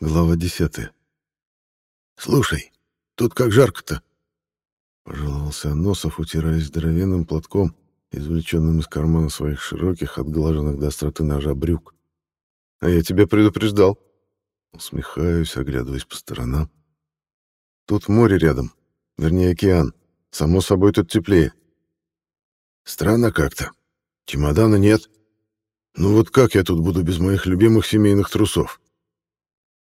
Глава десятая. «Слушай, тут как жарко-то!» Пожаловался Носов, утираясь здоровенным платком, извлеченным из кармана своих широких, отглаженных до остроты ножа брюк. «А я тебя предупреждал!» Усмехаюсь, оглядываясь по сторонам. «Тут море рядом, вернее океан. Само собой, тут теплее». «Странно как-то. Чемодана нет. Ну вот как я тут буду без моих любимых семейных трусов?»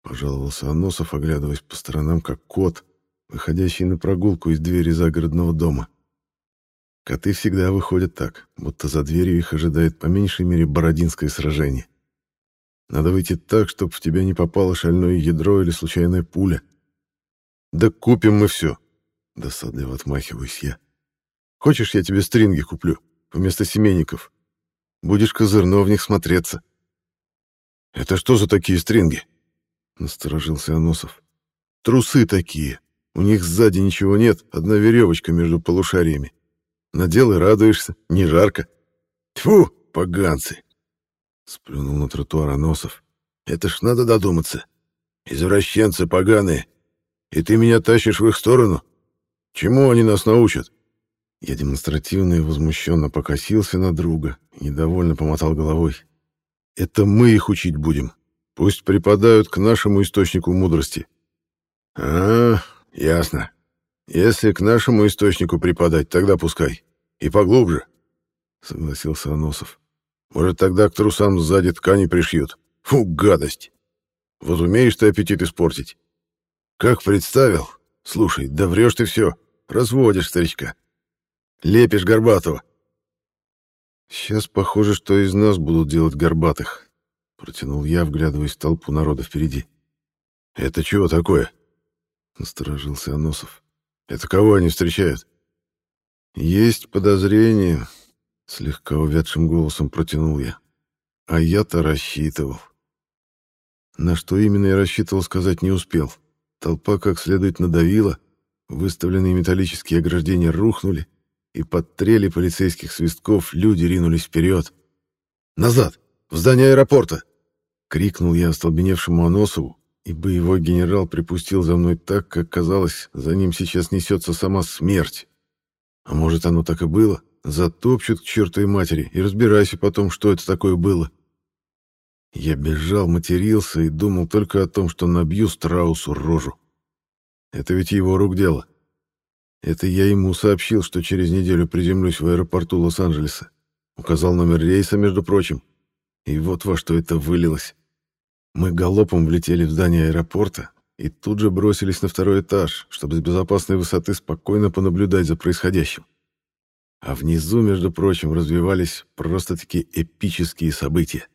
Пожаловался Аносов, оглядываясь по сторонам, как кот, выходящий на прогулку из двери загородного дома. Коты всегда выходят так, будто за дверью их ожидает по меньшей мере бородинское сражение. Надо выйти так, чтобы в тебя не попало шальное ядро или случайная пуля. Да купим мы все. Досадливо отмахиваюсь я. Хочешь, я тебе стринги куплю вместо семейников? Будешь козырно в них смотреться. Это что за такие стринги? Насторожился Аносов. Трусы такие. У них сзади ничего нет, одна веревочка между полушариями. Надел и радуешься, не жарко. Тьфу, поганцы! Сплюнул на тротуар Аносов. Это ж надо додуматься. Извращенцы поганые. И ты меня тащишь в их сторону? Чему они нас научат? Я демонстративно и возмущенно покосился на друга и недовольно помотал головой. Это мы их учить будем. Пусть припадают к нашему источнику мудрости. А, ясно. Если к нашему источнику припадать, тогда пускай. И поглубже, согласился Аносов. Может, тогда к трусам сзади ткани пришьют. Фу, гадость. Вот умеешь ты аппетит испортить. Как представил? Слушай, да врешь ты все. Разводишь старичка. Лепишь Горбатого. Сейчас похоже, что из нас будут делать Горбатых. Протянул я, вглядываясь в толпу народа впереди. «Это чего такое?» Насторожился Аносов. «Это кого они встречают?» «Есть подозрение», — слегка увядшим голосом протянул я. «А я-то рассчитывал». На что именно я рассчитывал, сказать не успел. Толпа как следует надавила, выставленные металлические ограждения рухнули, и под трели полицейских свистков люди ринулись вперед. «Назад! В здание аэропорта!» Крикнул я остолбеневшему Аносову, и боевой генерал припустил за мной так, как казалось, за ним сейчас несется сама смерть. А может, оно так и было? Затопчут к чертовой матери, и разбирайся потом, что это такое было. Я бежал, матерился и думал только о том, что набью страусу рожу. Это ведь его рук дело. Это я ему сообщил, что через неделю приземлюсь в аэропорту Лос-Анджелеса. Указал номер рейса, между прочим. И вот во что это вылилось. Мы галопом влетели в здание аэропорта и тут же бросились на второй этаж, чтобы с безопасной высоты спокойно понаблюдать за происходящим. А внизу, между прочим, развивались просто-таки эпические события.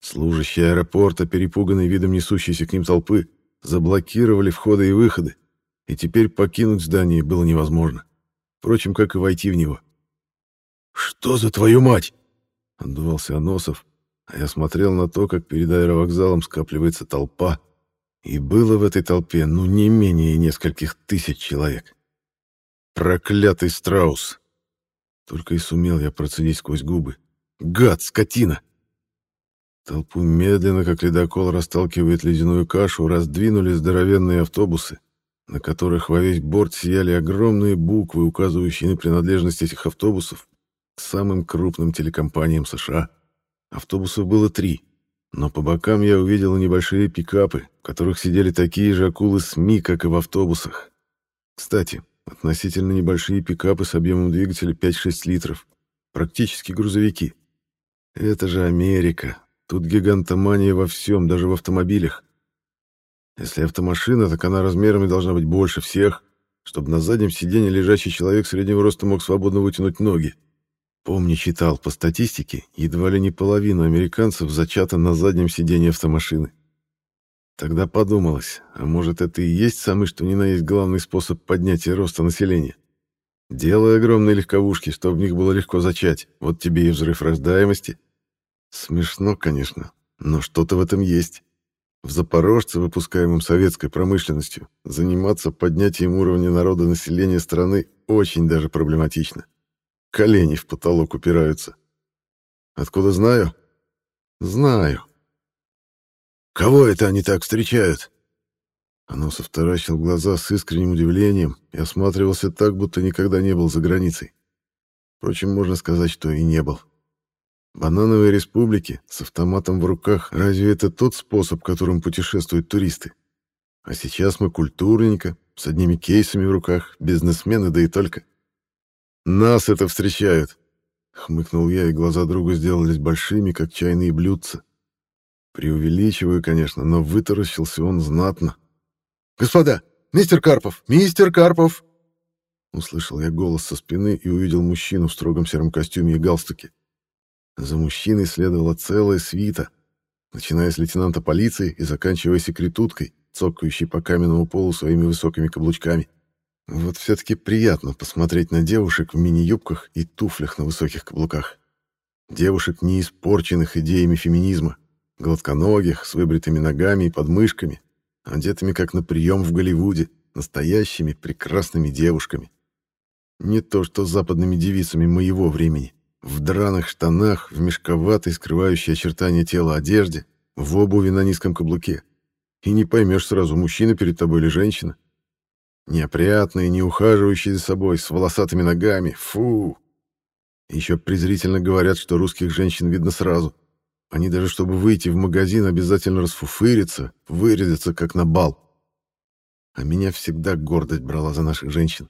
Служащие аэропорта, перепуганные видом несущейся к ним толпы, заблокировали входы и выходы, и теперь покинуть здание было невозможно. Впрочем, как и войти в него. «Что за твою мать?» — отдувался Аносов, а я смотрел на то, как перед аэровокзалом скапливается толпа, и было в этой толпе, ну, не менее нескольких тысяч человек. Проклятый страус! Только и сумел я процедить сквозь губы. Гад, скотина! Толпу медленно, как ледокол расталкивает ледяную кашу, раздвинули здоровенные автобусы, на которых во весь борт сияли огромные буквы, указывающие на принадлежность этих автобусов к самым крупным телекомпаниям США. Автобусов было три, но по бокам я увидел небольшие пикапы, в которых сидели такие же акулы СМИ, как и в автобусах. Кстати, относительно небольшие пикапы с объемом двигателя 5-6 литров. Практически грузовики. Это же Америка. Тут гигантомания во всем, даже в автомобилях. Если автомашина, так она размерами должна быть больше всех, чтобы на заднем сиденье лежащий человек среднего роста мог свободно вытянуть ноги. Помню, читал по статистике, едва ли не половина американцев зачата на заднем сиденье автомашины. Тогда подумалось, а может это и есть самый что ни на есть главный способ поднятия роста населения? Делай огромные легковушки, чтобы в них было легко зачать, вот тебе и взрыв рождаемости. Смешно, конечно, но что-то в этом есть. В Запорожце, выпускаемом советской промышленностью, заниматься поднятием уровня народа населения страны очень даже проблематично. Колени в потолок упираются. Откуда знаю? Знаю. Кого это они так встречают?» Аносов таращил глаза с искренним удивлением и осматривался так, будто никогда не был за границей. Впрочем, можно сказать, что и не был. Банановые республики с автоматом в руках, разве это тот способ, которым путешествуют туристы? А сейчас мы культурненько, с одними кейсами в руках, бизнесмены, да и только. Нас это встречают, хмыкнул я, и глаза друга сделались большими, как чайные блюдца. Преувеличиваю, конечно, но вытаращился он знатно. «Господа! Мистер Карпов! Мистер Карпов!» Услышал я голос со спины и увидел мужчину в строгом сером костюме и галстуке. За мужчиной следовала целая свита, начиная с лейтенанта полиции и заканчивая секретуткой, цокающей по каменному полу своими высокими каблучками. Вот все-таки приятно посмотреть на девушек в мини-юбках и туфлях на высоких каблуках. Девушек, не испорченных идеями феминизма, гладконогих, с выбритыми ногами и подмышками, одетыми как на прием в Голливуде, настоящими прекрасными девушками. Не то что с западными девицами моего времени. В драных штанах, в мешковатой, скрывающей очертания тела одежде, в обуви на низком каблуке. И не поймешь сразу, мужчина перед тобой или женщина. Неопрятные, не ухаживающие за собой, с волосатыми ногами. Фу! Еще презрительно говорят, что русских женщин видно сразу. Они даже, чтобы выйти в магазин, обязательно расфуфырятся, вырядятся, как на бал. А меня всегда гордость брала за наших женщин.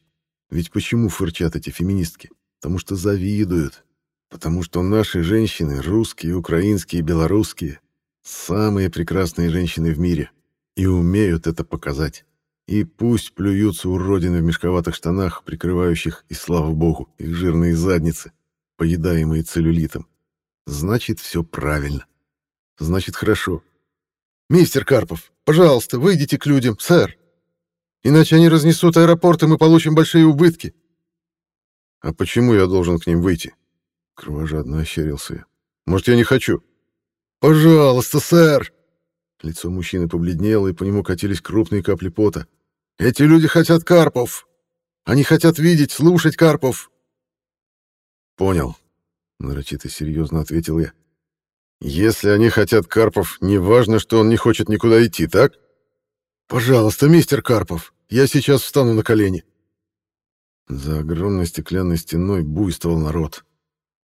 Ведь почему фырчат эти феминистки? Потому что завидуют. Потому что наши женщины, русские, украинские, белорусские, самые прекрасные женщины в мире. И умеют это показать. И пусть плюются уродины в мешковатых штанах, прикрывающих, и слава богу, их жирные задницы, поедаемые целлюлитом. Значит, все правильно. Значит, хорошо. «Мистер Карпов, пожалуйста, выйдите к людям, сэр. Иначе они разнесут аэропорт, и мы получим большие убытки». «А почему я должен к ним выйти?» Кровожадно ощерился я. «Может, я не хочу?» «Пожалуйста, сэр!» Лицо мужчины побледнело, и по нему катились крупные капли пота. «Эти люди хотят Карпов! Они хотят видеть, слушать Карпов!» «Понял нарочито серьезно ответил я. Если они хотят Карпов, неважно, что он не хочет никуда идти, так? Пожалуйста, мистер Карпов, я сейчас встану на колени. За огромной стеклянной стеной буйствовал народ.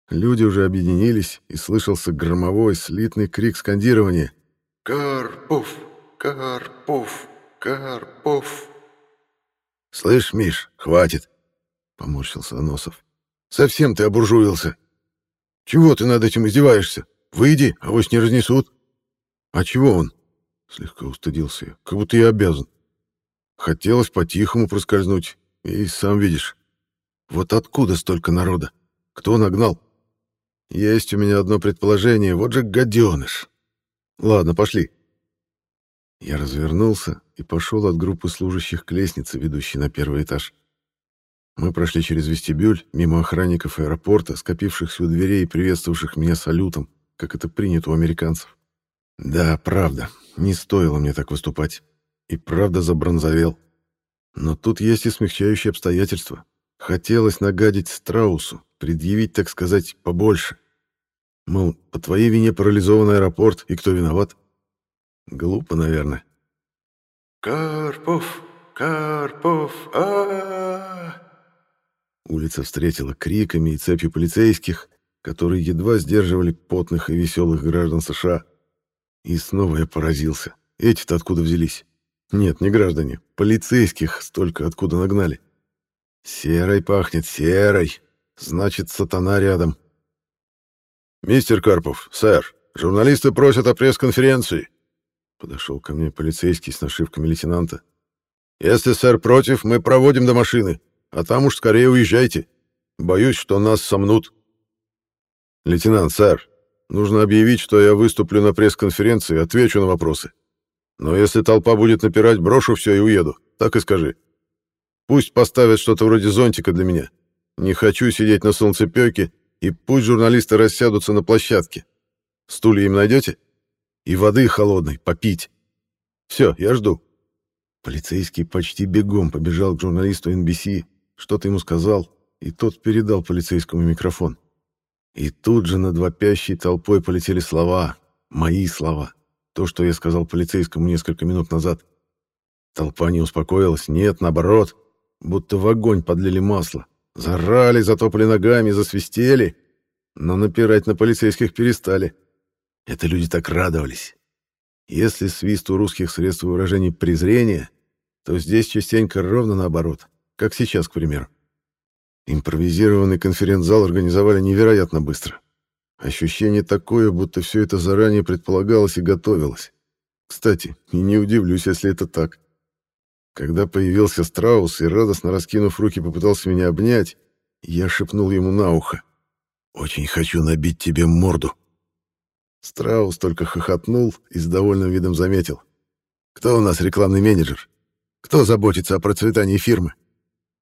Люди уже объединились, и слышался громовой, слитный крик скандирования. «Карпов! Карпов! Карпов!» «Слышь, Миш, хватит!» — поморщился Аносов. «Совсем ты обуржуился!» Чего ты над этим издеваешься? Выйди, а авось не разнесут. А чего он? Слегка устыдился я, как будто я обязан. Хотелось по-тихому проскользнуть, и сам видишь. Вот откуда столько народа? Кто нагнал? Есть у меня одно предположение, вот же гаденыш. Ладно, пошли. Я развернулся и пошел от группы служащих к лестнице, ведущей на первый этаж. Мы прошли через вестибюль, мимо охранников аэропорта, скопившихся у дверей и приветствовавших меня салютом, как это принято у американцев. Да, правда, не стоило мне так выступать. И правда забронзовел. Но тут есть и смягчающие обстоятельства. Хотелось нагадить Страусу, предъявить, так сказать, побольше. Мол, по твоей вине парализован аэропорт, и кто виноват? Глупо, наверное. «Карпов! Карпов! а, -а, -а Улица встретила криками и цепью полицейских, которые едва сдерживали потных и веселых граждан США. И снова я поразился. Эти-то откуда взялись? Нет, не граждане. Полицейских столько откуда нагнали. Серой пахнет, серой. Значит, сатана рядом. «Мистер Карпов, сэр, журналисты просят о пресс-конференции», подошел ко мне полицейский с нашивками лейтенанта. «Если сэр против, мы проводим до машины а там уж скорее уезжайте. Боюсь, что нас сомнут. Лейтенант, сэр, нужно объявить, что я выступлю на пресс-конференции, отвечу на вопросы. Но если толпа будет напирать, брошу все и уеду. Так и скажи. Пусть поставят что-то вроде зонтика для меня. Не хочу сидеть на солнцепёке, и пусть журналисты рассядутся на площадке. Стулья им найдете? И воды холодной попить. Все, я жду. Полицейский почти бегом побежал к журналисту NBC, что-то ему сказал, и тот передал полицейскому микрофон. И тут же над вопящей толпой полетели слова, мои слова. То, что я сказал полицейскому несколько минут назад. Толпа не успокоилась, нет, наоборот, будто в огонь подлили масло. Зарали, затопали ногами, засвистели, но напирать на полицейских перестали. Это люди так радовались. Если свист у русских средств выражения презрения, то здесь частенько ровно наоборот, как сейчас, к примеру. Импровизированный конференц-зал организовали невероятно быстро. Ощущение такое, будто все это заранее предполагалось и готовилось. Кстати, и не удивлюсь, если это так. Когда появился страус и, радостно раскинув руки, попытался меня обнять, я шепнул ему на ухо. «Очень хочу набить тебе морду». Страус только хохотнул и с довольным видом заметил. «Кто у нас рекламный менеджер? Кто заботится о процветании фирмы?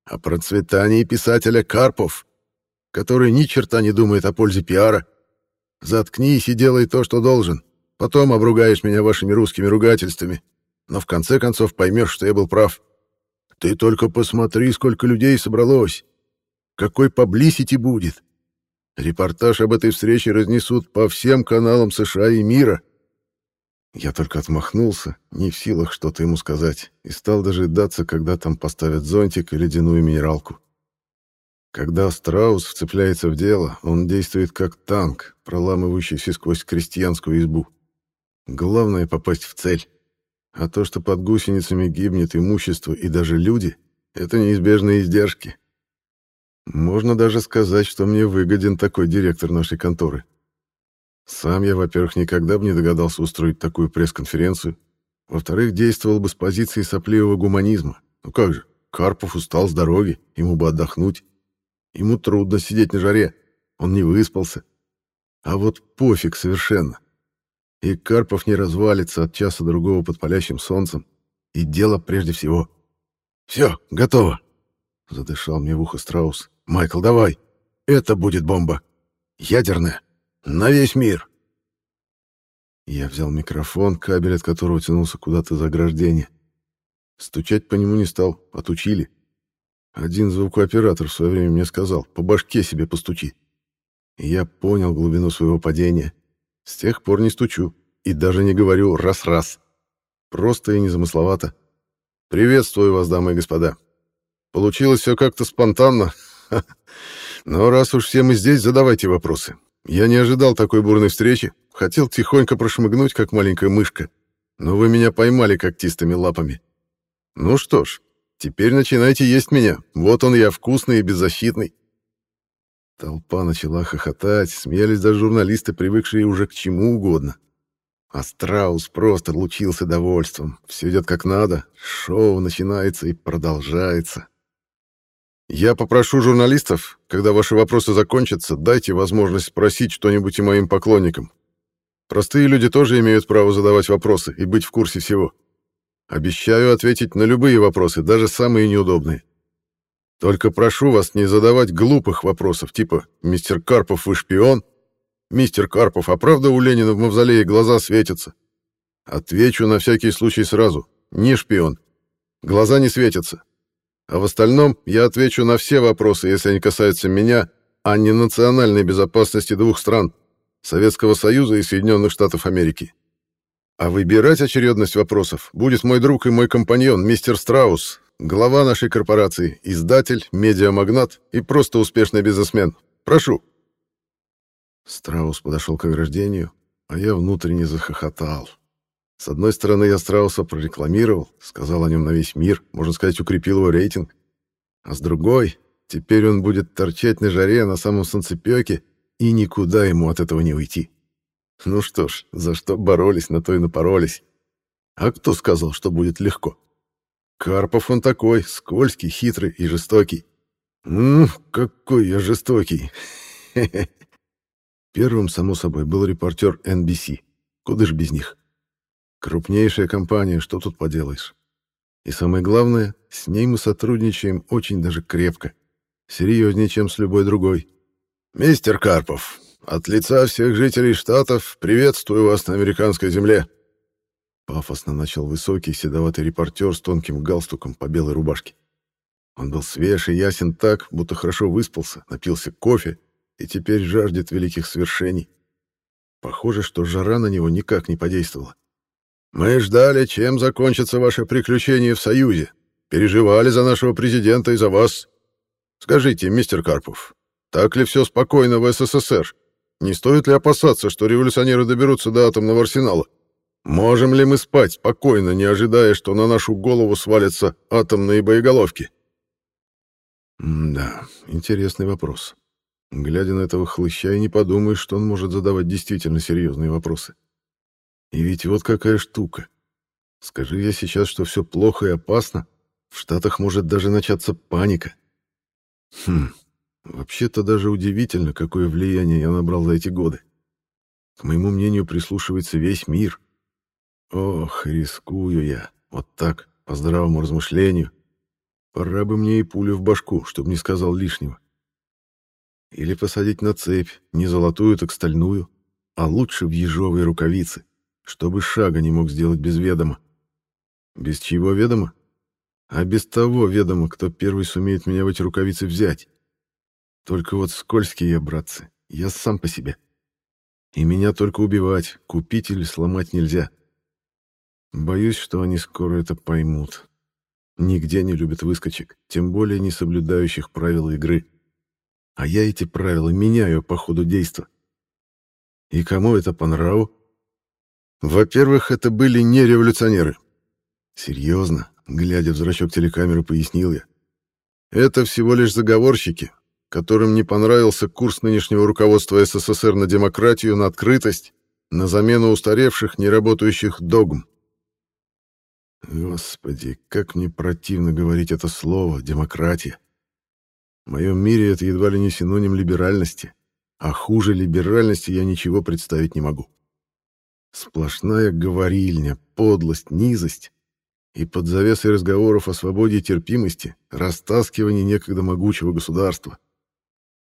О процветании писателя Карпов, который ни черта не думает о пользе пиара. Заткнись и делай то, что должен. Потом обругаешь меня вашими русскими ругательствами, но в конце концов поймешь, что я был прав. Ты только посмотри, сколько людей собралось. Какой паблисити будет. Репортаж об этой встрече разнесут по всем каналам США и мира. Я только отмахнулся, не в силах что-то ему сказать, и стал дожидаться, когда там поставят зонтик и ледяную минералку. Когда страус вцепляется в дело, он действует как танк, проламывающийся сквозь крестьянскую избу. Главное — попасть в цель. А то, что под гусеницами гибнет имущество и даже люди, это неизбежные издержки. Можно даже сказать, что мне выгоден такой директор нашей конторы. Сам я, во-первых, никогда бы не догадался устроить такую пресс-конференцию. Во-вторых, действовал бы с позиции сопливого гуманизма. Ну как же, Карпов устал с дороги, ему бы отдохнуть. Ему трудно сидеть на жаре, он не выспался. А вот пофиг совершенно и Карпов не развалится от часа другого под палящим солнцем. И дело прежде всего. «Все, готово!» — задышал мне в ухо страус. «Майкл, давай! Это будет бомба! Ядерная! На весь мир!» Я взял микрофон, кабель от которого тянулся куда-то за ограждение. Стучать по нему не стал, отучили. Один звукооператор в свое время мне сказал, по башке себе постучи. И я понял глубину своего падения — с тех пор не стучу и даже не говорю «раз-раз». Просто и незамысловато. Приветствую вас, дамы и господа. Получилось все как-то спонтанно. Но раз уж все мы здесь, задавайте вопросы. Я не ожидал такой бурной встречи. Хотел тихонько прошмыгнуть, как маленькая мышка. Но вы меня поймали когтистыми лапами. Ну что ж, теперь начинайте есть меня. Вот он я, вкусный и беззащитный. Толпа начала хохотать, смеялись даже журналисты, привыкшие уже к чему угодно. А Страус просто лучился довольством. Все идет как надо, шоу начинается и продолжается. Я попрошу журналистов, когда ваши вопросы закончатся, дайте возможность спросить что-нибудь и моим поклонникам. Простые люди тоже имеют право задавать вопросы и быть в курсе всего. Обещаю ответить на любые вопросы, даже самые неудобные. Только прошу вас не задавать глупых вопросов, типа «Мистер Карпов, вы шпион?» «Мистер Карпов, а правда у Ленина в мавзолее глаза светятся?» Отвечу на всякий случай сразу. Не шпион. Глаза не светятся. А в остальном я отвечу на все вопросы, если они касаются меня, а не национальной безопасности двух стран — Советского Союза и Соединенных Штатов Америки. А выбирать очередность вопросов будет мой друг и мой компаньон, мистер Страус, глава нашей корпорации, издатель, медиамагнат и просто успешный бизнесмен. Прошу». Страус подошел к ограждению, а я внутренне захохотал. С одной стороны, я Страуса прорекламировал, сказал о нем на весь мир, можно сказать, укрепил его рейтинг. А с другой, теперь он будет торчать на жаре на самом солнцепёке, и никуда ему от этого не уйти. Ну что ж, за что боролись, на то и напоролись. А кто сказал, что будет легко? Карпов он такой, скользкий, хитрый и жестокий. Ну, какой я жестокий. Первым, само собой, был репортер NBC. Куда ж без них? Крупнейшая компания, что тут поделаешь? И самое главное, с ней мы сотрудничаем очень даже крепко. Серьезнее, чем с любой другой. «Мистер Карпов, от лица всех жителей Штатов приветствую вас на американской земле. Пафосно начал высокий седоватый репортер с тонким галстуком по белой рубашке. Он был свеж и ясен так, будто хорошо выспался, напился кофе и теперь жаждет великих свершений. Похоже, что жара на него никак не подействовала. Мы ждали, чем закончится ваше приключение в Союзе. Переживали за нашего президента и за вас. Скажите, мистер Карпов, так ли все спокойно в СССР? Не стоит ли опасаться, что революционеры доберутся до атомного арсенала? Можем ли мы спать спокойно, не ожидая, что на нашу голову свалятся атомные боеголовки? да, интересный вопрос. Глядя на этого хлыща, и не подумаешь, что он может задавать действительно серьезные вопросы. И ведь вот какая штука. Скажи я сейчас, что все плохо и опасно, в Штатах может даже начаться паника. Хм, вообще-то даже удивительно, какое влияние я набрал за эти годы. К моему мнению, прислушивается весь мир. Ох, рискую я. Вот так, по здравому размышлению. Пора бы мне и пулю в башку, чтобы не сказал лишнего. Или посадить на цепь, не золотую, так стальную, а лучше в ежовые рукавицы, чтобы шага не мог сделать без ведома. Без чьего ведома? А без того ведома, кто первый сумеет меня в эти рукавицы взять. Только вот скользкие я, братцы, я сам по себе. И меня только убивать, купить или сломать нельзя. Боюсь, что они скоро это поймут. Нигде не любят выскочек, тем более не соблюдающих правила игры. А я эти правила меняю по ходу действа. И кому это по нраву? Во-первых, это были не революционеры. Серьезно, глядя в зрачок телекамеры, пояснил я. Это всего лишь заговорщики, которым не понравился курс нынешнего руководства СССР на демократию, на открытость, на замену устаревших, неработающих догм. Господи, как мне противно говорить это слово «демократия». В моем мире это едва ли не синоним либеральности, а хуже либеральности я ничего представить не могу. Сплошная говорильня, подлость, низость и под завесой разговоров о свободе и терпимости растаскивание некогда могучего государства.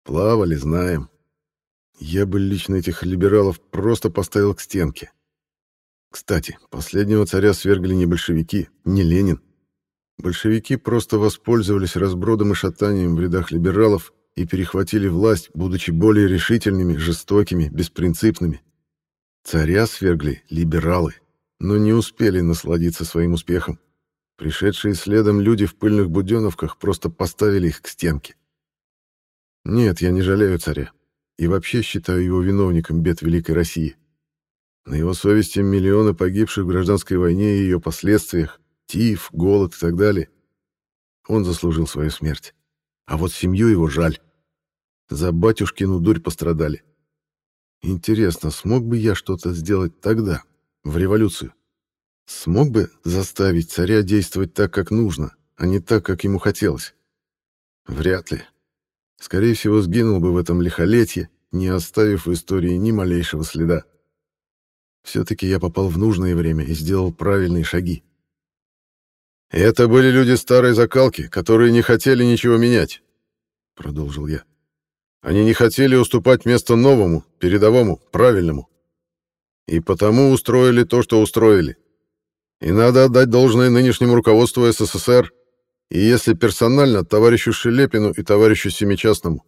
Плавали, знаем. Я бы лично этих либералов просто поставил к стенке. Кстати, последнего царя свергли не большевики, не Ленин. Большевики просто воспользовались разбродом и шатанием в рядах либералов и перехватили власть, будучи более решительными, жестокими, беспринципными. Царя свергли либералы, но не успели насладиться своим успехом. Пришедшие следом люди в пыльных буденовках просто поставили их к стенке. Нет, я не жалею царя. И вообще считаю его виновником бед Великой России. На его совести миллионы погибших в гражданской войне и ее последствиях, тиф, голод и так далее. Он заслужил свою смерть. А вот семью его жаль. За батюшкину дурь пострадали. Интересно, смог бы я что-то сделать тогда, в революцию? Смог бы заставить царя действовать так, как нужно, а не так, как ему хотелось? Вряд ли. Скорее всего, сгинул бы в этом лихолетье, не оставив в истории ни малейшего следа. Все-таки я попал в нужное время и сделал правильные шаги. «Это были люди старой закалки, которые не хотели ничего менять», — продолжил я. «Они не хотели уступать место новому, передовому, правильному. И потому устроили то, что устроили. И надо отдать должное нынешнему руководству СССР, и если персонально, товарищу Шелепину и товарищу Семичастному.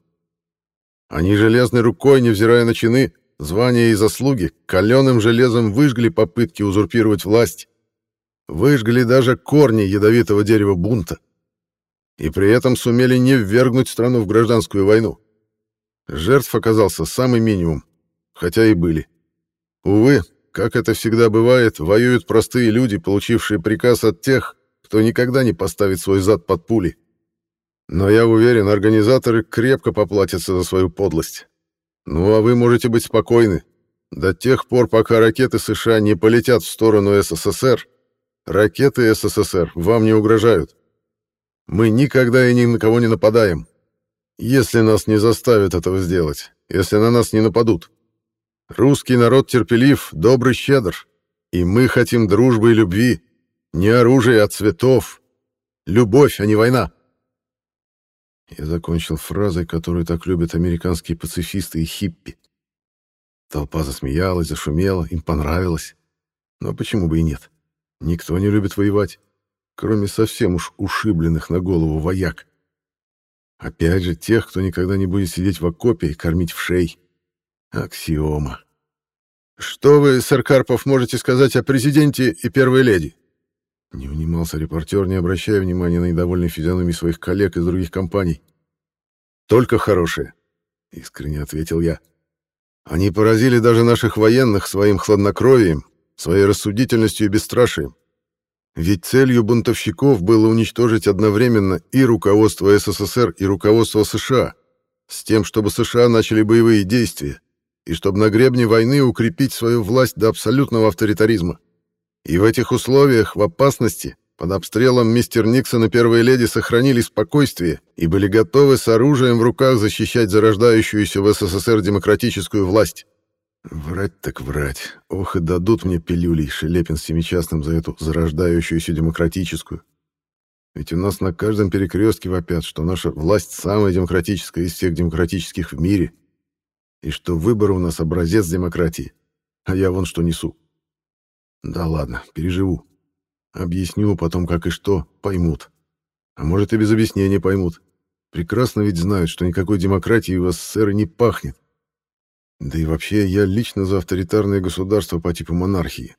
Они железной рукой, невзирая на чины, звания и заслуги, каленым железом выжгли попытки узурпировать власть, выжгли даже корни ядовитого дерева бунта, и при этом сумели не ввергнуть страну в гражданскую войну. Жертв оказался самый минимум, хотя и были. Увы, как это всегда бывает, воюют простые люди, получившие приказ от тех, кто никогда не поставит свой зад под пули. Но я уверен, организаторы крепко поплатятся за свою подлость. Ну а вы можете быть спокойны. До тех пор, пока ракеты США не полетят в сторону СССР, ракеты СССР вам не угрожают. Мы никогда и ни на кого не нападаем. Если нас не заставят этого сделать, если на нас не нападут. Русский народ терпелив, добрый, щедр. И мы хотим дружбы и любви. Не оружия, а цветов. Любовь, а не война. Я закончил фразой, которую так любят американские пацифисты и хиппи. Толпа засмеялась, зашумела, им понравилось. Но почему бы и нет? Никто не любит воевать, кроме совсем уж ушибленных на голову вояк. Опять же, тех, кто никогда не будет сидеть в окопе и кормить в шей. Аксиома. Что вы, сэр Карпов, можете сказать о президенте и первой леди? Не унимался репортер, не обращая внимания на недовольные физиономии своих коллег из других компаний. «Только хорошие», — искренне ответил я. «Они поразили даже наших военных своим хладнокровием, своей рассудительностью и бесстрашием. Ведь целью бунтовщиков было уничтожить одновременно и руководство СССР, и руководство США, с тем, чтобы США начали боевые действия, и чтобы на гребне войны укрепить свою власть до абсолютного авторитаризма. И в этих условиях, в опасности, под обстрелом мистер Никсон и первая леди сохранили спокойствие и были готовы с оружием в руках защищать зарождающуюся в СССР демократическую власть. Врать так врать. Ох, и дадут мне пилюлей Шелепин с Семичастным за эту зарождающуюся демократическую. Ведь у нас на каждом перекрестке вопят, что наша власть самая демократическая из всех демократических в мире, и что выборы у нас образец демократии, а я вон что несу. Да ладно, переживу. Объясню потом, как и что, поймут. А может, и без объяснения поймут. Прекрасно ведь знают, что никакой демократии в СССР не пахнет. Да и вообще, я лично за авторитарное государство по типу монархии.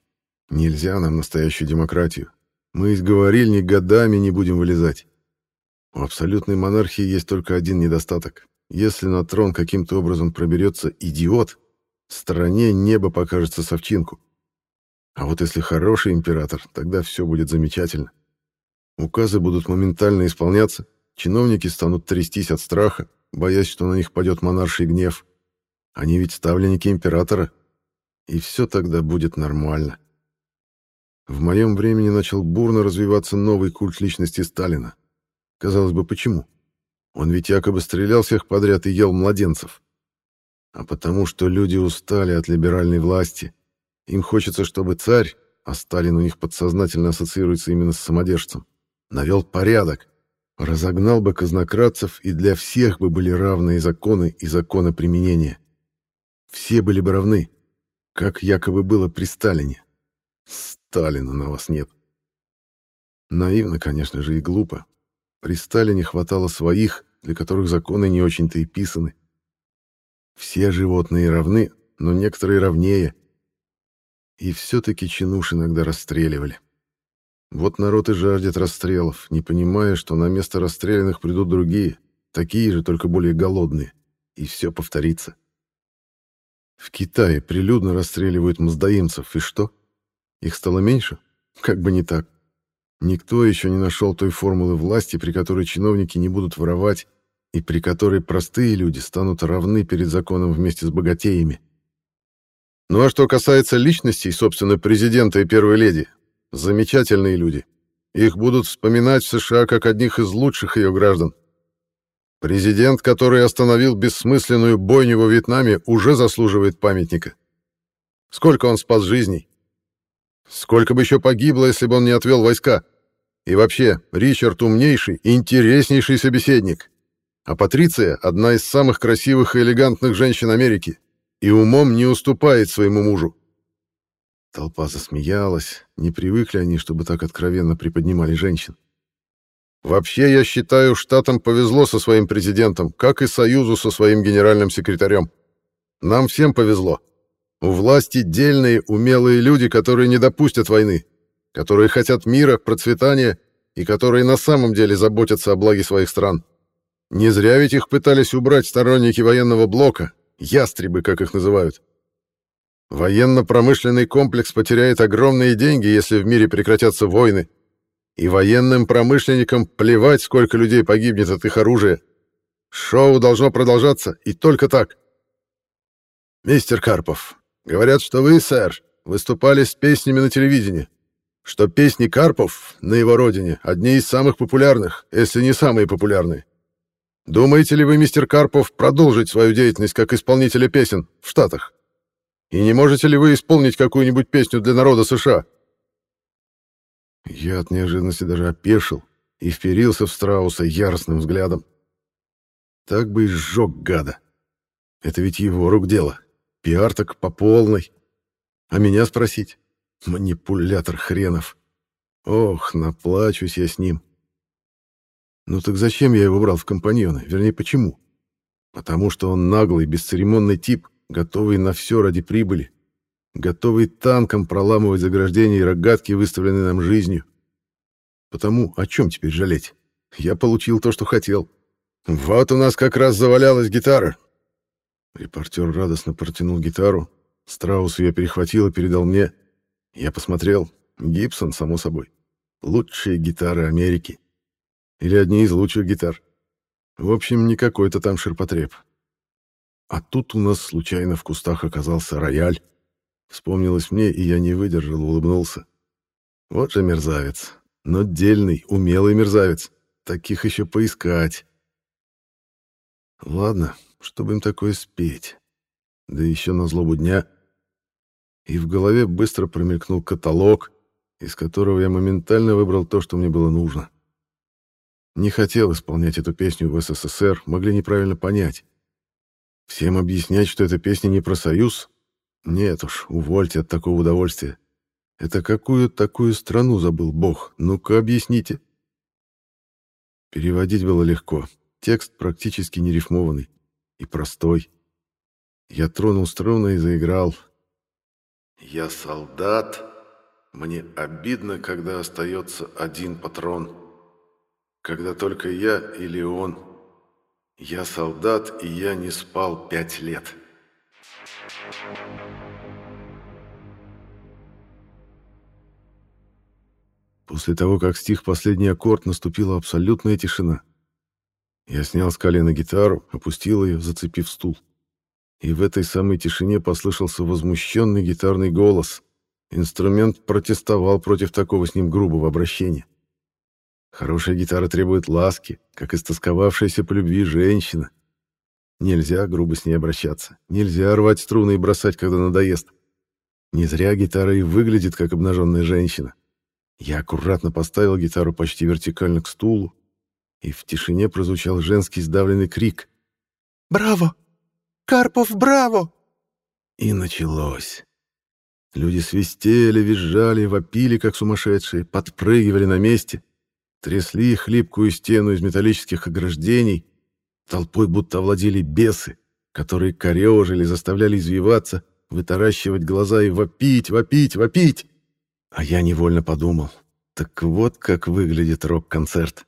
Нельзя нам настоящую демократию. Мы из говорильни годами не будем вылезать. У абсолютной монархии есть только один недостаток. Если на трон каким-то образом проберется идиот, стране небо покажется совчинку. А вот если хороший император, тогда все будет замечательно. Указы будут моментально исполняться, чиновники станут трястись от страха, боясь, что на них падет монарший гнев. Они ведь ставленники императора. И все тогда будет нормально. В моем времени начал бурно развиваться новый культ личности Сталина. Казалось бы, почему? Он ведь якобы стрелял всех подряд и ел младенцев. А потому что люди устали от либеральной власти, им хочется, чтобы царь, а Сталин у них подсознательно ассоциируется именно с самодержцем, навел порядок, разогнал бы казнократцев, и для всех бы были равные законы и законы применения. Все были бы равны, как якобы было при Сталине. Сталина на вас нет. Наивно, конечно же, и глупо. При Сталине хватало своих, для которых законы не очень-то и писаны. Все животные равны, но некоторые равнее — и все-таки чинуш иногда расстреливали. Вот народ и жаждет расстрелов, не понимая, что на место расстрелянных придут другие, такие же, только более голодные, и все повторится. В Китае прилюдно расстреливают мздоимцев, и что? Их стало меньше? Как бы не так. Никто еще не нашел той формулы власти, при которой чиновники не будут воровать, и при которой простые люди станут равны перед законом вместе с богатеями. Ну а что касается личностей, собственно, президента и первой леди, замечательные люди. Их будут вспоминать в США как одних из лучших ее граждан. Президент, который остановил бессмысленную бойню во Вьетнаме, уже заслуживает памятника. Сколько он спас жизней? Сколько бы еще погибло, если бы он не отвел войска? И вообще, Ричард умнейший интереснейший собеседник. А Патриция — одна из самых красивых и элегантных женщин Америки и умом не уступает своему мужу. Толпа засмеялась, не привыкли они, чтобы так откровенно приподнимали женщин. Вообще, я считаю, штатам повезло со своим президентом, как и Союзу со своим генеральным секретарем. Нам всем повезло. У власти дельные, умелые люди, которые не допустят войны, которые хотят мира, процветания и которые на самом деле заботятся о благе своих стран. Не зря ведь их пытались убрать сторонники военного блока, ястребы, как их называют. Военно-промышленный комплекс потеряет огромные деньги, если в мире прекратятся войны. И военным промышленникам плевать, сколько людей погибнет от их оружия. Шоу должно продолжаться, и только так. Мистер Карпов, говорят, что вы, сэр, выступали с песнями на телевидении. Что песни Карпов на его родине одни из самых популярных, если не самые популярные. Думаете ли вы, мистер Карпов, продолжить свою деятельность как исполнителя песен в Штатах? И не можете ли вы исполнить какую-нибудь песню для народа США?» Я от неожиданности даже опешил и вперился в Страуса яростным взглядом. Так бы и сжег гада. Это ведь его рук дело. Пиар так по полной. А меня спросить? Манипулятор хренов. Ох, наплачусь я с ним. Ну так зачем я его брал в компаньоны? Вернее, почему? Потому что он наглый, бесцеремонный тип, готовый на все ради прибыли. готовый танком проламывать заграждения и рогатки, выставленные нам жизнью. Потому о чем теперь жалеть? Я получил то, что хотел. Вот у нас как раз завалялась гитара. Репортер радостно протянул гитару. Страус ее перехватил и передал мне. Я посмотрел. Гибсон, само собой. Лучшие гитары Америки. Или одни из лучших гитар. В общем, не какой-то там ширпотреб. А тут у нас случайно в кустах оказался рояль. Вспомнилось мне, и я не выдержал, улыбнулся. Вот же мерзавец. Но дельный, умелый мерзавец. Таких еще поискать. Ладно, чтобы им такое спеть. Да еще на злобу дня. И в голове быстро промелькнул каталог, из которого я моментально выбрал то, что мне было нужно. Не хотел исполнять эту песню в СССР, могли неправильно понять. Всем объяснять, что эта песня не про Союз? Нет уж, увольте от такого удовольствия. Это какую такую страну забыл Бог? Ну-ка, объясните. Переводить было легко. Текст практически не рифмованный и простой. Я тронул струны и заиграл. «Я солдат. Мне обидно, когда остается один патрон. Когда только я или он. Я солдат, и я не спал пять лет». После того, как стих последний аккорд, наступила абсолютная тишина. Я снял с колена гитару, опустил ее, зацепив стул. И в этой самой тишине послышался возмущенный гитарный голос. Инструмент протестовал против такого с ним грубого обращения. Хорошая гитара требует ласки, как истосковавшаяся по любви женщина. Нельзя грубо с ней обращаться. Нельзя рвать струны и бросать, когда надоест. Не зря гитара и выглядит, как обнаженная женщина. Я аккуратно поставил гитару почти вертикально к стулу, и в тишине прозвучал женский сдавленный крик. «Браво! Карпов, браво!» И началось. Люди свистели, визжали, вопили, как сумасшедшие, подпрыгивали на месте, трясли хлипкую стену из металлических ограждений, толпой будто овладели бесы, которые корежили, заставляли извиваться, вытаращивать глаза и вопить, вопить, вопить. А я невольно подумал, так вот как выглядит рок-концерт.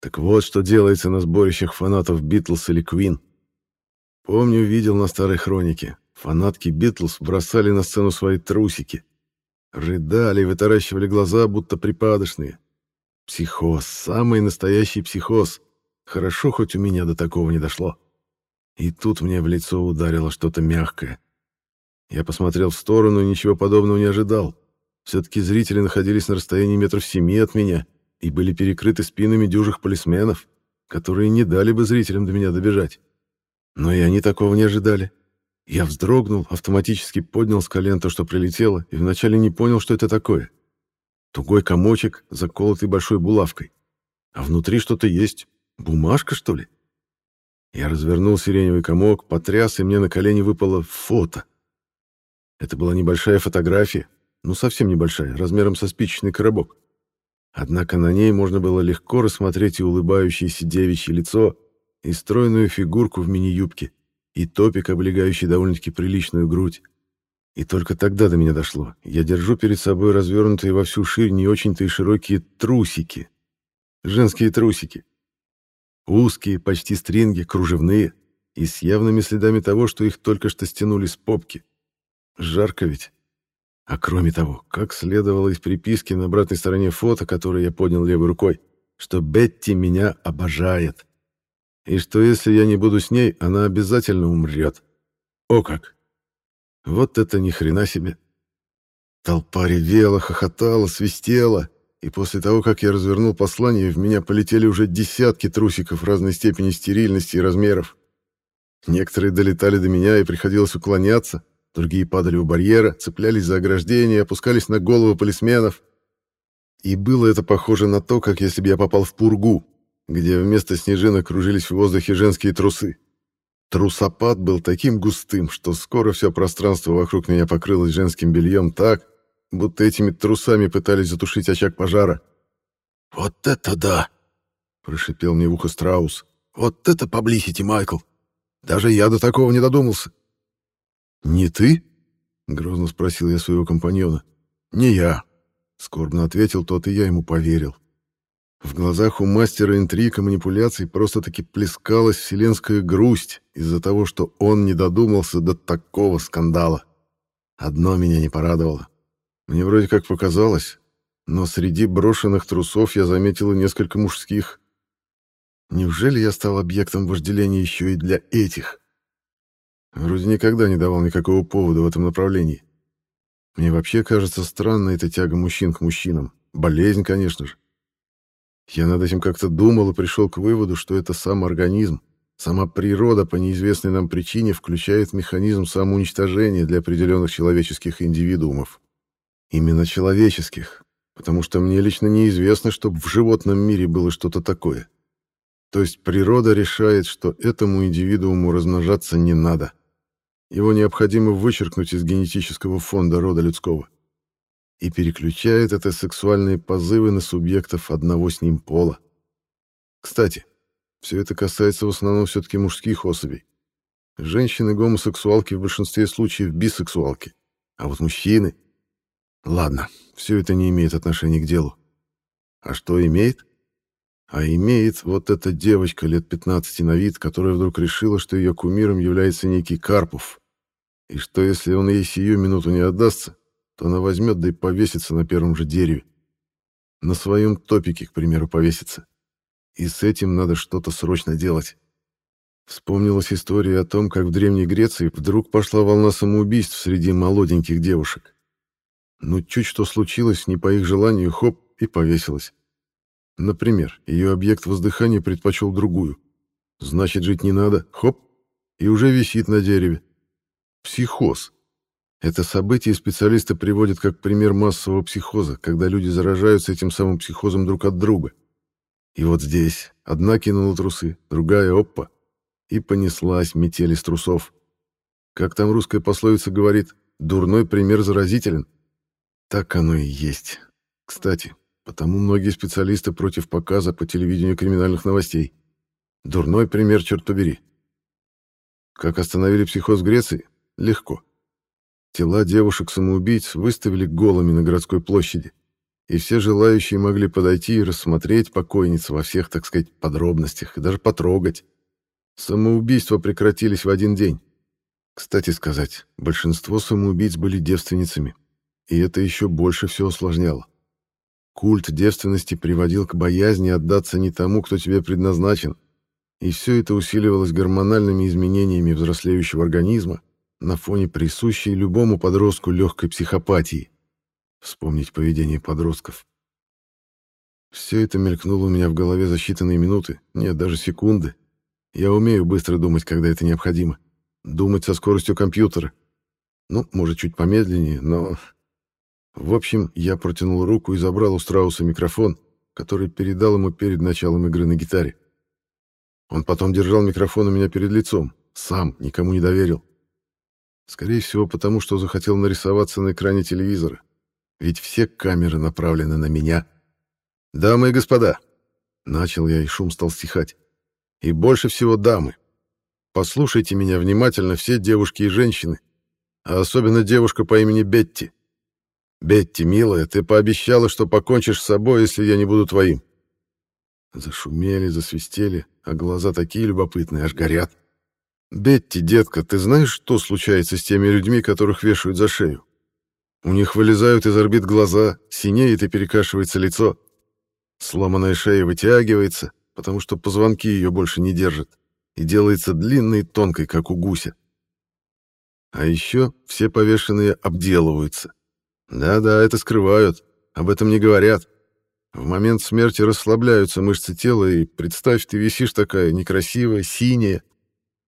Так вот, что делается на сборищах фанатов Битлз или Квин. Помню, видел на старой хронике. Фанатки Битлз бросали на сцену свои трусики. Рыдали вытаращивали глаза, будто припадочные. Психоз, самый настоящий психоз. Хорошо, хоть у меня до такого не дошло. И тут мне в лицо ударило что-то мягкое. Я посмотрел в сторону и ничего подобного не ожидал. Все-таки зрители находились на расстоянии метров семи от меня и были перекрыты спинами дюжих полисменов, которые не дали бы зрителям до меня добежать. Но и они такого не ожидали. Я вздрогнул, автоматически поднял с колен то, что прилетело, и вначале не понял, что это такое. Тугой комочек, заколотый большой булавкой. А внутри что-то есть. Бумажка, что ли? Я развернул сиреневый комок, потряс, и мне на колени выпало фото. Это была небольшая фотография, ну совсем небольшая, размером со спичечный коробок. Однако на ней можно было легко рассмотреть и улыбающееся девичье лицо, и стройную фигурку в мини-юбке, и топик, облегающий довольно-таки приличную грудь. И только тогда до меня дошло. Я держу перед собой развернутые во всю ширь не очень-то и широкие трусики. Женские трусики. Узкие, почти стринги, кружевные, и с явными следами того, что их только что стянули с попки. Жарко ведь. А кроме того, как следовало из приписки на обратной стороне фото, которое я поднял левой рукой, что Бетти меня обожает. И что если я не буду с ней, она обязательно умрет. О как! Вот это ни хрена себе! Толпа ревела, хохотала, свистела, и после того, как я развернул послание, в меня полетели уже десятки трусиков разной степени стерильности и размеров. Некоторые долетали до меня, и приходилось уклоняться — Другие падали у барьера, цеплялись за ограждение, опускались на головы полисменов. И было это похоже на то, как если бы я попал в пургу, где вместо снежинок кружились в воздухе женские трусы. Трусопад был таким густым, что скоро все пространство вокруг меня покрылось женским бельем так, будто этими трусами пытались затушить очаг пожара. «Вот это да!» — прошипел мне в ухо Страус. «Вот это поблизите, Майкл! Даже я до такого не додумался!» «Не ты?» — грозно спросил я своего компаньона. «Не я», — скорбно ответил тот, и я ему поверил. В глазах у мастера интриг и манипуляций просто-таки плескалась вселенская грусть из-за того, что он не додумался до такого скандала. Одно меня не порадовало. Мне вроде как показалось, но среди брошенных трусов я заметила несколько мужских. Неужели я стал объектом вожделения еще и для этих? Вроде никогда не давал никакого повода в этом направлении. Мне вообще кажется странно эта тяга мужчин к мужчинам. Болезнь, конечно же. Я над этим как-то думал и пришел к выводу, что это сам организм, сама природа по неизвестной нам причине включает механизм самоуничтожения для определенных человеческих индивидуумов. Именно человеческих, потому что мне лично неизвестно, чтобы в животном мире было что-то такое. То есть природа решает, что этому индивидууму размножаться не надо. Его необходимо вычеркнуть из генетического фонда рода людского. И переключает это сексуальные позывы на субъектов одного с ним пола. Кстати, все это касается в основном все-таки мужских особей. Женщины-гомосексуалки в большинстве случаев бисексуалки. А вот мужчины... Ладно, все это не имеет отношения к делу. А что имеет? А имеет вот эта девочка лет 15 на вид, которая вдруг решила, что ее кумиром является некий Карпов. И что если он ей сию минуту не отдастся, то она возьмет да и повесится на первом же дереве. На своем топике, к примеру, повесится. И с этим надо что-то срочно делать. Вспомнилась история о том, как в Древней Греции вдруг пошла волна самоубийств среди молоденьких девушек. Ну, чуть что случилось, не по их желанию, хоп, и повесилась. Например, ее объект воздыхания предпочел другую. Значит, жить не надо, хоп, и уже висит на дереве. Психоз. Это событие специалисты приводят как пример массового психоза, когда люди заражаются этим самым психозом друг от друга. И вот здесь одна кинула трусы, другая — опа, и понеслась метель из трусов. Как там русская пословица говорит, дурной пример заразителен. Так оно и есть. Кстати, потому многие специалисты против показа по телевидению криминальных новостей. Дурной пример, черт побери. Как остановили психоз Греции? Легко. Тела девушек-самоубийц выставили голыми на городской площади, и все желающие могли подойти и рассмотреть покойниц во всех, так сказать, подробностях, и даже потрогать. Самоубийства прекратились в один день. Кстати сказать, большинство самоубийц были девственницами, и это еще больше все усложняло. Культ девственности приводил к боязни отдаться не тому, кто тебе предназначен, и все это усиливалось гормональными изменениями взрослеющего организма на фоне присущей любому подростку легкой психопатии. Вспомнить поведение подростков. Все это мелькнуло у меня в голове за считанные минуты, нет, даже секунды. Я умею быстро думать, когда это необходимо. Думать со скоростью компьютера. Ну, может, чуть помедленнее, но... В общем, я протянул руку и забрал у Страуса микрофон, который передал ему перед началом игры на гитаре. Он потом держал микрофон у меня перед лицом, сам, никому не доверил. Скорее всего, потому что захотел нарисоваться на экране телевизора. Ведь все камеры направлены на меня. «Дамы и господа!» Начал я, и шум стал стихать. «И больше всего дамы. Послушайте меня внимательно, все девушки и женщины, а особенно девушка по имени Бетти. Бетти, милая, ты пообещала, что покончишь с собой, если я не буду твоим». Зашумели, засвистели, а глаза такие любопытные, аж горят. «Бетти, детка, ты знаешь, что случается с теми людьми, которых вешают за шею? У них вылезают из орбит глаза, синеет и перекашивается лицо. Сломанная шея вытягивается, потому что позвонки ее больше не держат, и делается длинной и тонкой, как у гуся. А еще все повешенные обделываются. Да-да, это скрывают, об этом не говорят. В момент смерти расслабляются мышцы тела, и представь, ты висишь такая некрасивая, синяя,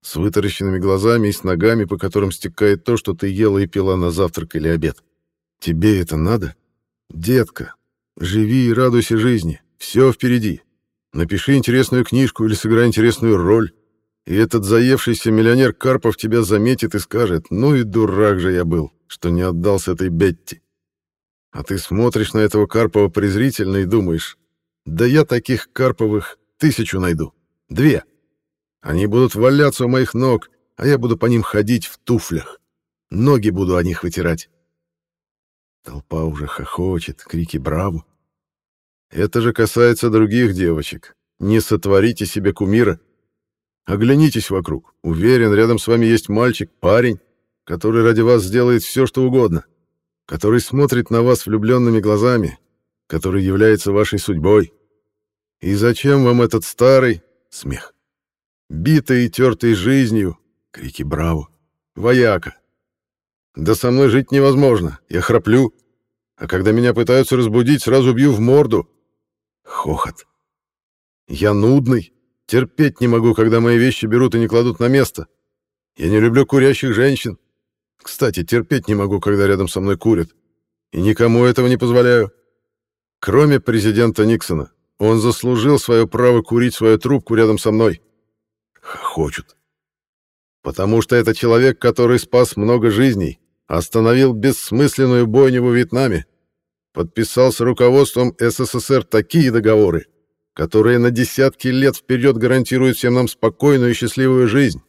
с вытаращенными глазами и с ногами, по которым стекает то, что ты ела и пила на завтрак или обед. Тебе это надо? Детка, живи и радуйся жизни. Все впереди. Напиши интересную книжку или сыграй интересную роль. И этот заевшийся миллионер Карпов тебя заметит и скажет, ну и дурак же я был, что не отдался этой Бетти. А ты смотришь на этого Карпова презрительно и думаешь, да я таких Карповых тысячу найду. Две. Они будут валяться у моих ног, а я буду по ним ходить в туфлях. Ноги буду о них вытирать. Толпа уже хохочет, крики «Браво!». Это же касается других девочек. Не сотворите себе кумира. Оглянитесь вокруг. Уверен, рядом с вами есть мальчик, парень, который ради вас сделает все, что угодно, который смотрит на вас влюбленными глазами, который является вашей судьбой. И зачем вам этот старый смех? Битый и тертый жизнью, крики «Браво!», вояка. Да со мной жить невозможно, я храплю, а когда меня пытаются разбудить, сразу бью в морду. Хохот. Я нудный, терпеть не могу, когда мои вещи берут и не кладут на место. Я не люблю курящих женщин. Кстати, терпеть не могу, когда рядом со мной курят. И никому этого не позволяю. Кроме президента Никсона. Он заслужил свое право курить свою трубку рядом со мной. Хохочут. Потому что это человек, который спас много жизней, остановил бессмысленную бойню во Вьетнаме, подписал с руководством СССР такие договоры, которые на десятки лет вперед гарантируют всем нам спокойную и счастливую жизнь.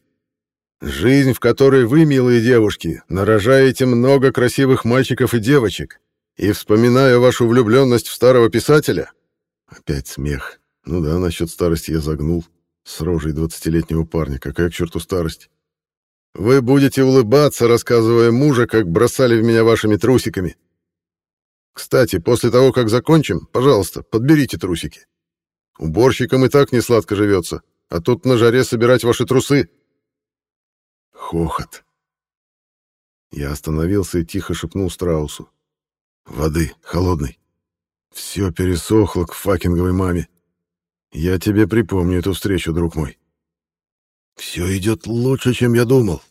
Жизнь, в которой вы, милые девушки, нарожаете много красивых мальчиков и девочек, и, вспоминая вашу влюбленность в старого писателя... Опять смех. Ну да, насчет старости я загнул. С рожей двадцатилетнего парня. Какая к черту старость? Вы будете улыбаться, рассказывая мужа, как бросали в меня вашими трусиками. Кстати, после того, как закончим, пожалуйста, подберите трусики. Уборщикам и так не сладко живется, а тут на жаре собирать ваши трусы. Хохот. Я остановился и тихо шепнул Страусу. Воды, холодной. Все пересохло к факинговой маме. Я тебе припомню эту встречу, друг мой. «Все идет лучше, чем я думал».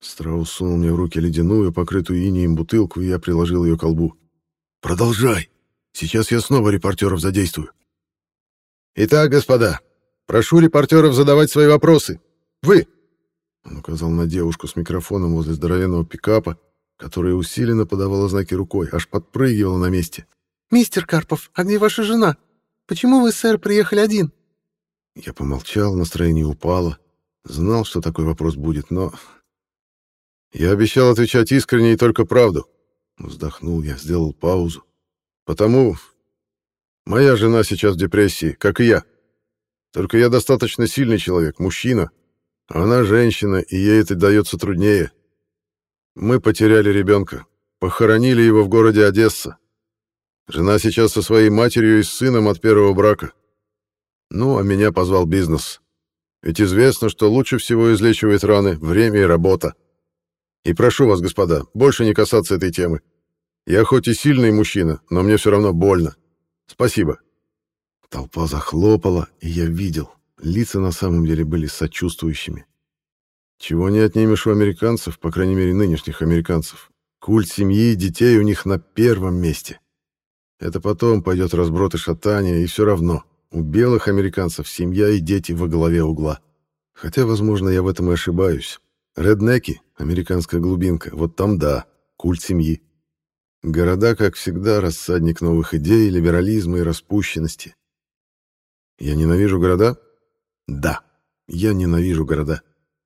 Страус сунул мне в руки ледяную, покрытую инеем бутылку, и я приложил ее к колбу. «Продолжай. Сейчас я снова репортеров задействую». «Итак, господа, прошу репортеров задавать свои вопросы. Вы!» Он указал на девушку с микрофоном возле здоровенного пикапа, которая усиленно подавала знаки рукой, аж подпрыгивала на месте. «Мистер Карпов, а где ваша жена? Почему вы, сэр, приехали один?» Я помолчал, настроение упало. Знал, что такой вопрос будет, но... Я обещал отвечать искренне и только правду. Вздохнул я, сделал паузу. Потому... Моя жена сейчас в депрессии, как и я. Только я достаточно сильный человек, мужчина. А она женщина, и ей это дается труднее. Мы потеряли ребенка. Похоронили его в городе Одесса. Жена сейчас со своей матерью и с сыном от первого брака. Ну, а меня позвал бизнес. Ведь известно, что лучше всего излечивает раны время и работа. И прошу вас, господа, больше не касаться этой темы. Я хоть и сильный мужчина, но мне все равно больно. Спасибо. Толпа захлопала, и я видел, лица на самом деле были сочувствующими. Чего не отнимешь у американцев, по крайней мере нынешних американцев. Культ семьи и детей у них на первом месте. Это потом пойдет разброд и шатание, и все равно. У белых американцев семья и дети во главе угла. Хотя, возможно, я в этом и ошибаюсь. Реднеки, американская глубинка, вот там да, культ семьи. Города, как всегда, рассадник новых идей, либерализма и распущенности. Я ненавижу города? Да, я ненавижу города.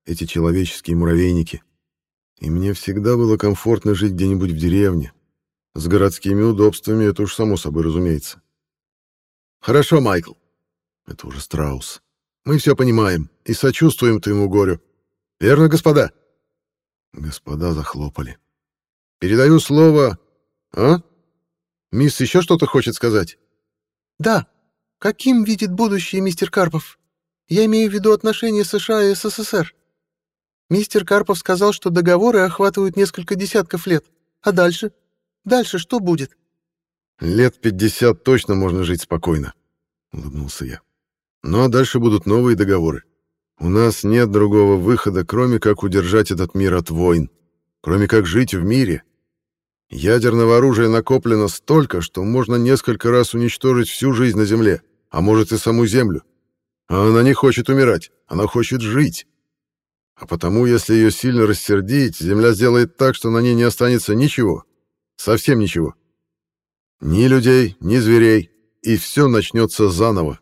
Эти человеческие муравейники. И мне всегда было комфортно жить где-нибудь в деревне. С городскими удобствами это уж само собой разумеется. Хорошо, Майкл. Это уже Страус. Мы все понимаем и сочувствуем твоему горю. Верно, господа? Господа захлопали. Передаю слово... А? Мисс еще что-то хочет сказать? Да. Каким видит будущее мистер Карпов? Я имею в виду отношения США и СССР. Мистер Карпов сказал, что договоры охватывают несколько десятков лет. А дальше? Дальше что будет? Лет пятьдесят точно можно жить спокойно, улыбнулся я. Ну а дальше будут новые договоры. У нас нет другого выхода, кроме как удержать этот мир от войн, кроме как жить в мире. Ядерного оружия накоплено столько, что можно несколько раз уничтожить всю жизнь на Земле, а может и саму Землю. А она не хочет умирать, она хочет жить. А потому, если ее сильно рассердить, Земля сделает так, что на ней не останется ничего. Совсем ничего. Ни людей, ни зверей. И все начнется заново.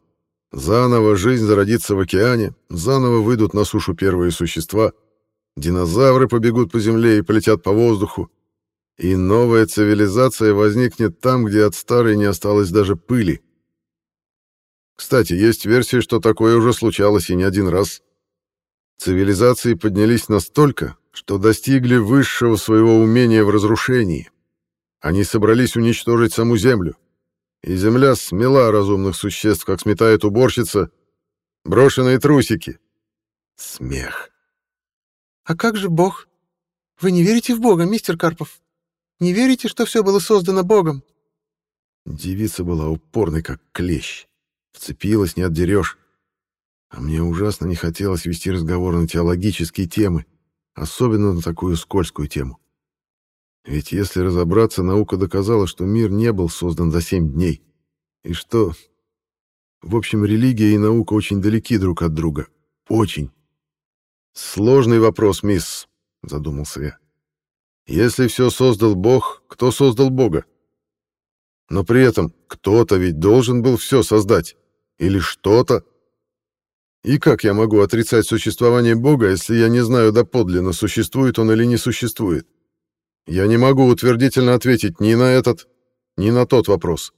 Заново жизнь зародится в океане, заново выйдут на сушу первые существа. динозавры побегут по земле и полетят по воздуху, и новая цивилизация возникнет там, где от старой не осталось даже пыли. Кстати, есть версия, что такое уже случалось и не один раз. Цивилизации поднялись настолько, что достигли высшего своего умения в разрушении. Они собрались уничтожить саму Землю. И Земля смела разумных существ, как сметает уборщица, брошенные трусики. Смех. «А как же Бог? Вы не верите в Бога, мистер Карпов? Не верите, что все было создано Богом?» Девица была упорной, как клещ. Вцепилась, не отдерешь. А мне ужасно не хотелось вести разговор на теологические темы, особенно на такую скользкую тему. Ведь если разобраться, наука доказала, что мир не был создан за семь дней. И что... В общем, религия и наука очень далеки друг от друга. Очень. Сложный вопрос, мисс, задумался я. Если все создал Бог, кто создал Бога? Но при этом кто-то ведь должен был все создать. Или что-то. И как я могу отрицать существование Бога, если я не знаю доподлинно, существует он или не существует? Я не могу утвердительно ответить ни на этот, ни на тот вопрос.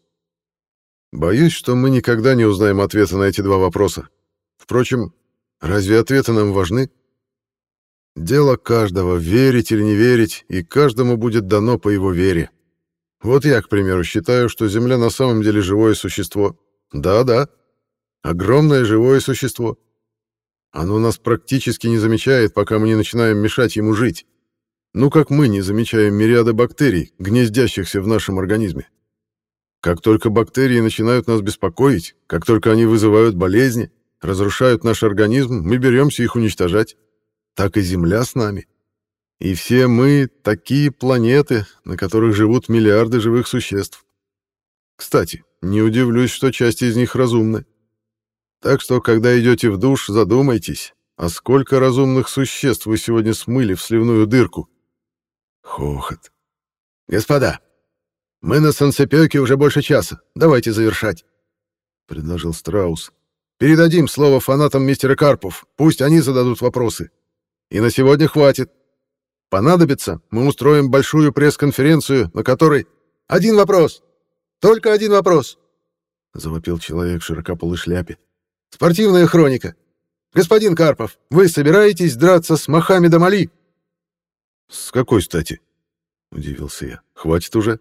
Боюсь, что мы никогда не узнаем ответа на эти два вопроса. Впрочем, разве ответы нам важны? Дело каждого — верить или не верить, и каждому будет дано по его вере. Вот я, к примеру, считаю, что Земля на самом деле живое существо. Да-да, огромное живое существо. Оно нас практически не замечает, пока мы не начинаем мешать ему жить. Ну, как мы не замечаем мириады бактерий, гнездящихся в нашем организме. Как только бактерии начинают нас беспокоить, как только они вызывают болезни, разрушают наш организм, мы беремся их уничтожать. Так и Земля с нами. И все мы — такие планеты, на которых живут миллиарды живых существ. Кстати, не удивлюсь, что часть из них разумны. Так что, когда идете в душ, задумайтесь, а сколько разумных существ вы сегодня смыли в сливную дырку? Хохот. «Господа, мы на Сансепёке уже больше часа. Давайте завершать», — предложил Страус. «Передадим слово фанатам мистера Карпов. Пусть они зададут вопросы. И на сегодня хватит. Понадобится, мы устроим большую пресс-конференцию, на которой... Один вопрос! Только один вопрос!» — завопил человек в широкополой шляпе. «Спортивная хроника. Господин Карпов, вы собираетесь драться с Мохаммедом Али?» «С какой стати?» — удивился я. «Хватит уже.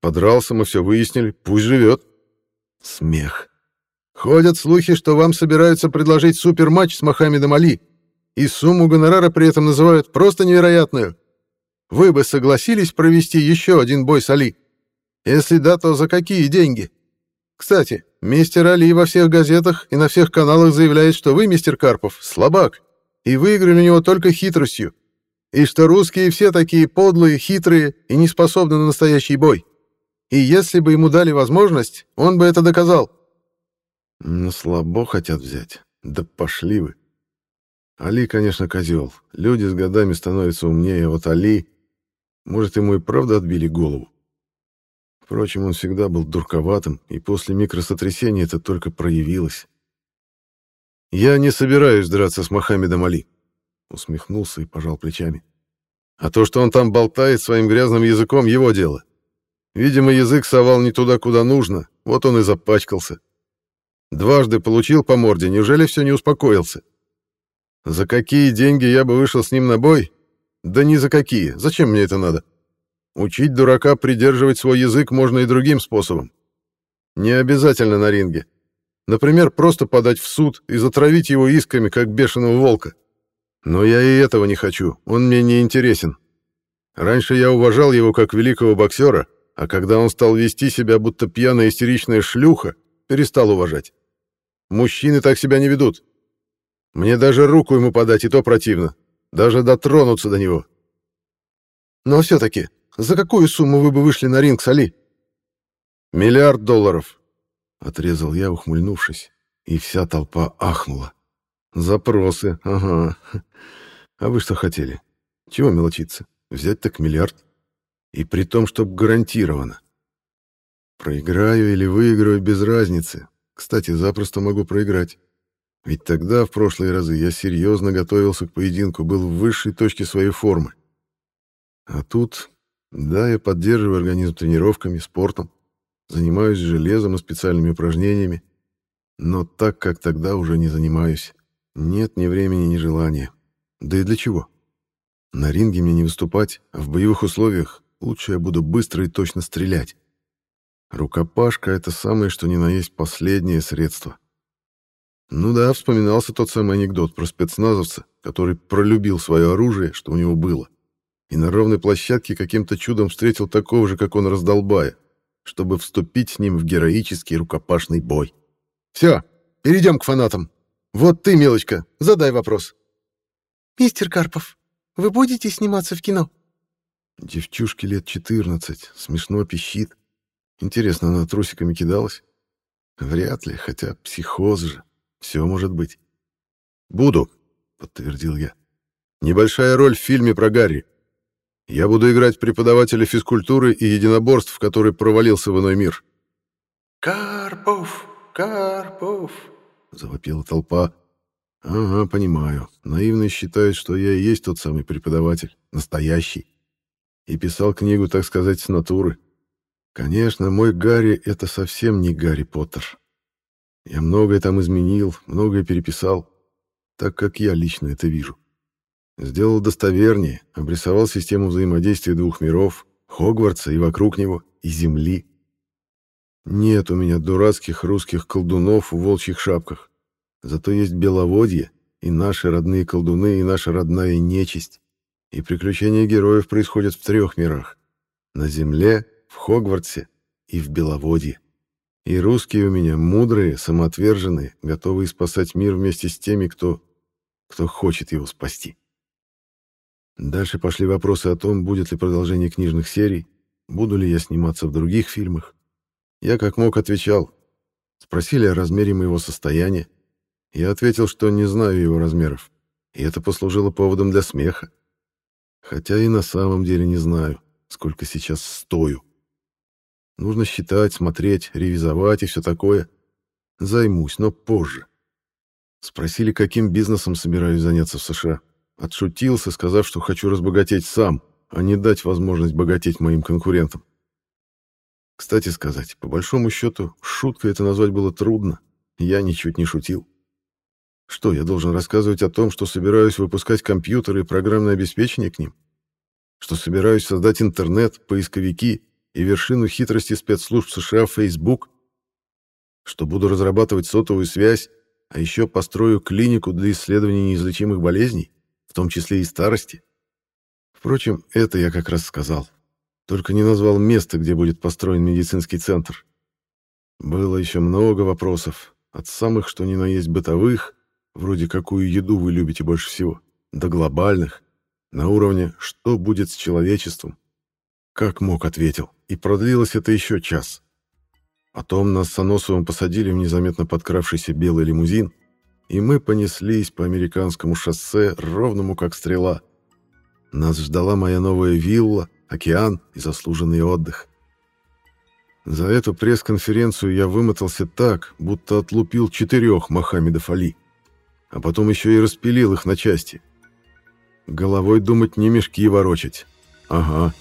Подрался, мы все выяснили. Пусть живет». Смех. «Ходят слухи, что вам собираются предложить суперматч с Мохаммедом Али и сумму гонорара при этом называют просто невероятную. Вы бы согласились провести еще один бой с Али? Если да, то за какие деньги? Кстати, мистер Али во всех газетах и на всех каналах заявляет, что вы, мистер Карпов, слабак, и выиграли у него только хитростью, и что русские все такие подлые, хитрые и не способны на настоящий бой. И если бы ему дали возможность, он бы это доказал. Ну, слабо хотят взять. Да пошли вы. Али, конечно, козел. Люди с годами становятся умнее, а вот Али... Может, ему и правда отбили голову. Впрочем, он всегда был дурковатым, и после микросотрясения это только проявилось. «Я не собираюсь драться с Мохаммедом Али», — усмехнулся и пожал плечами. «А то, что он там болтает своим грязным языком, его дело. Видимо, язык совал не туда, куда нужно, вот он и запачкался. Дважды получил по морде, неужели все не успокоился?» За какие деньги я бы вышел с ним на бой? Да ни за какие. Зачем мне это надо? Учить дурака придерживать свой язык можно и другим способом. Не обязательно на ринге. Например, просто подать в суд и затравить его исками, как бешеного волка. Но я и этого не хочу, он мне не интересен. Раньше я уважал его как великого боксера, а когда он стал вести себя, будто пьяная истеричная шлюха, перестал уважать. Мужчины так себя не ведут. Мне даже руку ему подать и то противно. Даже дотронуться до него. Но все-таки, за какую сумму вы бы вышли на ринг с Али? Миллиард долларов. Отрезал я, ухмыльнувшись. И вся толпа ахнула. Запросы, ага. А вы что хотели? Чего мелочиться? Взять так миллиард. И при том, чтоб гарантированно. Проиграю или выиграю без разницы. Кстати, запросто могу проиграть. Ведь тогда, в прошлые разы, я серьезно готовился к поединку, был в высшей точке своей формы. А тут, да, я поддерживаю организм тренировками, спортом, занимаюсь железом и специальными упражнениями, но так, как тогда, уже не занимаюсь. Нет ни времени, ни желания. Да и для чего? На ринге мне не выступать, а в боевых условиях лучше я буду быстро и точно стрелять. Рукопашка — это самое, что ни на есть последнее средство. Ну да, вспоминался тот самый анекдот про спецназовца, который пролюбил свое оружие, что у него было, и на ровной площадке каким-то чудом встретил такого же, как он, раздолбая, чтобы вступить с ним в героический рукопашный бой. «Все, перейдем к фанатам. Вот ты, мелочка, задай вопрос». «Мистер Карпов, вы будете сниматься в кино?» Девчушке лет 14, смешно пищит. Интересно, она трусиками кидалась? Вряд ли, хотя психоз же. Все может быть. «Буду», — подтвердил я. «Небольшая роль в фильме про Гарри. Я буду играть преподавателя физкультуры и единоборств, который провалился в иной мир». «Карпов! Карпов!» — завопила толпа. «Ага, понимаю. Наивные считают, что я и есть тот самый преподаватель, настоящий. И писал книгу, так сказать, с натуры. Конечно, мой Гарри — это совсем не Гарри Поттер. Я многое там изменил, многое переписал, так как я лично это вижу. Сделал достовернее, обрисовал систему взаимодействия двух миров, Хогвартса и вокруг него, и Земли. Нет у меня дурацких русских колдунов в волчьих шапках. Зато есть беловодье, и наши родные колдуны, и наша родная нечисть. И приключения героев происходят в трех мирах. На Земле, в Хогвартсе и в Беловодье. И русские у меня мудрые, самоотверженные, готовые спасать мир вместе с теми, кто... кто хочет его спасти. Дальше пошли вопросы о том, будет ли продолжение книжных серий, буду ли я сниматься в других фильмах. Я как мог отвечал. Спросили о размере моего состояния. Я ответил, что не знаю его размеров, и это послужило поводом для смеха. Хотя и на самом деле не знаю, сколько сейчас стою. Нужно считать, смотреть, ревизовать и все такое. Займусь, но позже. Спросили, каким бизнесом собираюсь заняться в США. Отшутился, сказав, что хочу разбогатеть сам, а не дать возможность богатеть моим конкурентам. Кстати сказать, по большому счету, шуткой это назвать было трудно. Я ничуть не шутил. Что, я должен рассказывать о том, что собираюсь выпускать компьютеры и программное обеспечение к ним? Что собираюсь создать интернет, поисковики и вершину хитрости спецслужб США Facebook, что буду разрабатывать сотовую связь, а еще построю клинику для исследования неизлечимых болезней, в том числе и старости. Впрочем, это я как раз сказал. Только не назвал место, где будет построен медицинский центр. Было еще много вопросов, от самых, что ни на есть бытовых, вроде какую еду вы любите больше всего, до глобальных, на уровне «что будет с человечеством?». Как мог, ответил. И продлилось это еще час. Потом нас с Аносовым посадили в незаметно подкравшийся белый лимузин, и мы понеслись по американскому шоссе, ровному как стрела. Нас ждала моя новая вилла, океан и заслуженный отдых. За эту пресс-конференцию я вымотался так, будто отлупил четырех Мохаммедов Али, а потом еще и распилил их на части. Головой думать не мешки ворочать. Ага,